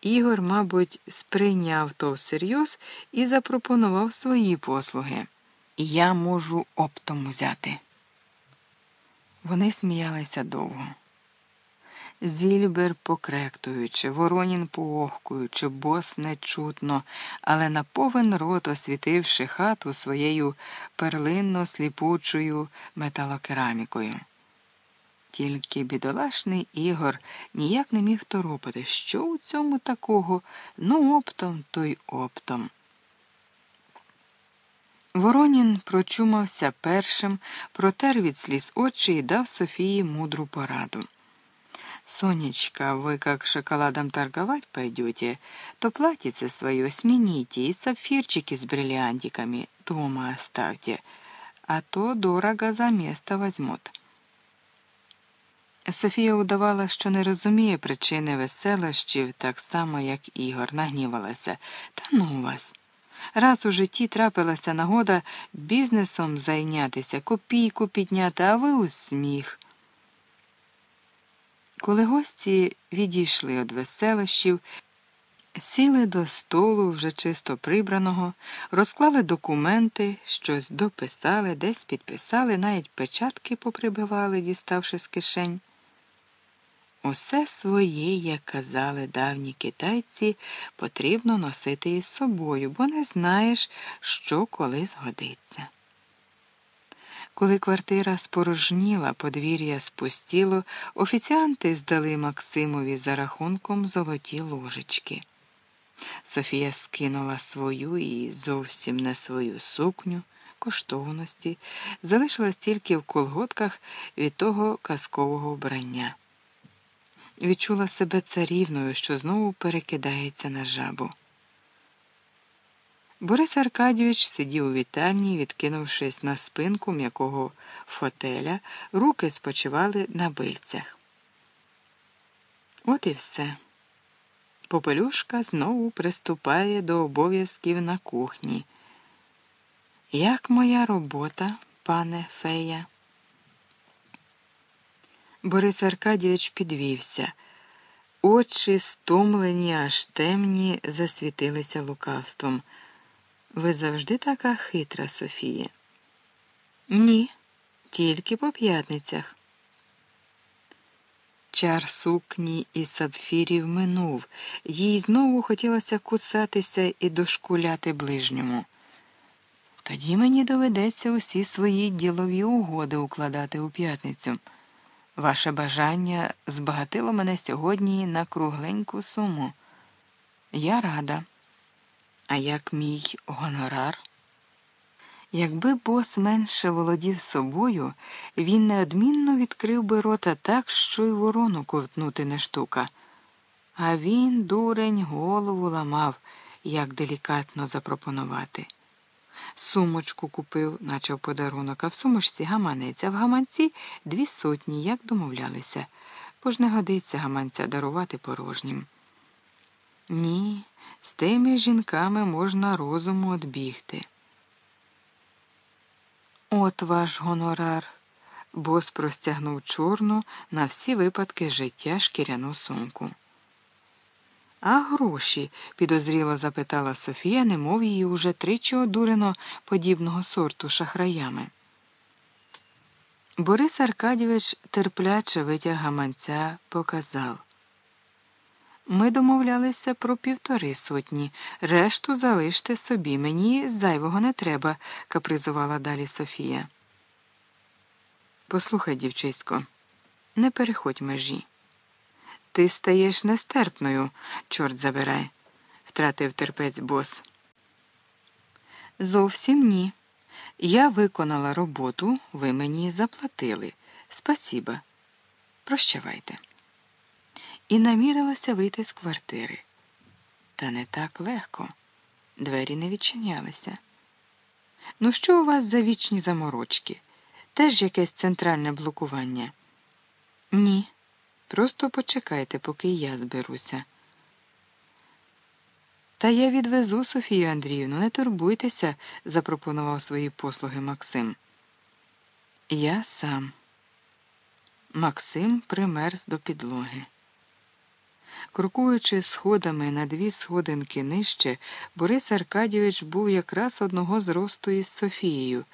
Ігор, мабуть, сприйняв то всерйоз і запропонував свої послуги. Я можу оптом взяти. Вони сміялися довго. Зільбер покректуючи, Воронін поохкуючи, бос нечутно, але на повен рот освітивши хату своєю перлинно сліпучою металокерамікою. Тільки бідолашний Ігор ніяк не міг торопити, що у цьому такого, ну оптом, то й оптом. Воронін прочумався першим, протер від сліз очі і дав Софії мудру пораду. «Сонечка, вы как шоколадом торговать пойдете, то платьице свое смените и сапфирчики с бриллиантиками дома оставьте, а то дорого за место возьмут». Софія удавала, що не розуміє причини веселощів, так само, як Ігор, нагнівалася. Та ну вас. Раз у житті трапилася нагода бізнесом зайнятися, копійку підняти, а ви у сміх. Коли гості відійшли від веселощів, сіли до столу вже чисто прибраного, розклали документи, щось дописали, десь підписали, навіть печатки поприбивали, діставши з кишень. Усе своє, як казали давні китайці, потрібно носити із собою, бо не знаєш, що коли згодиться. Коли квартира спорожніла, подвір'я спустіло, офіціанти здали Максимові за рахунком золоті ложечки. Софія скинула свою і зовсім не свою сукню, коштовності, залишилась тільки в колготках від того казкового вбрання відчула себе царівною, що знову перекидається на жабу. Борис Аркадійович сидів у вітальні, відкинувшись на спинку м'якого фотеля, руки спочивали на бильцях. От і все. Попелюшка знову приступає до обов'язків на кухні. Як моя робота, пане фея? Борис Аркадійович підвівся. Очі, стомлені, аж темні, засвітилися лукавством. Ви завжди така хитра, Софія? Ні, тільки по п'ятницях. Чар сукні і сапфірів минув, їй знову хотілося кусатися і дошкуляти ближньому. Тоді мені доведеться усі свої ділові угоди укладати у п'ятницю. Ваше бажання збагатило мене сьогодні на кругленьку суму. Я рада. А як мій гонорар? Якби бос менше володів собою, він неодмінно відкрив би рота так, що й ворону ковтнути не штука. А він, дурень, голову ламав, як делікатно запропонувати. Сумочку купив, наче в подарунок, а в сумочці гаманець, а в гаманці дві сотні, як домовлялися, бо ж не годиться гаманця дарувати порожнім. Ні, з тими жінками можна розуму одбігти. От ваш гонорар, бос простягнув чорну на всі випадки життя шкіряну сумку. А гроші? підозріло запитала Софія, немов її уже тричі одурено подібного сорту шахраями. Борис Аркадійович терпляче витяг гаманця, показав. Ми домовлялися про півтори сотні, решту залиште собі. Мені зайвого не треба, капризувала далі Софія. Послухай, дівчисько, не переходь межі. Ти стаєш нестерпною, чорт забирай, втратив терпець бос. Зовсім ні. Я виконала роботу, ви мені заплатили. Спасіба. Прощавайте. І намірилася вийти з квартири. Та не так легко. Двері не відчинялися. Ну, що у вас за вічні заморочки? Теж якесь центральне блокування? Ні. Просто почекайте, поки я зберуся. Та я відвезу Софію Андріївну, не турбуйтеся, запропонував свої послуги Максим. Я сам. Максим примерз до підлоги. Крокуючи сходами на дві сходинки нижче, Борис Аркадійович був якраз одного зросту із Софією.